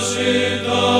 ожидал.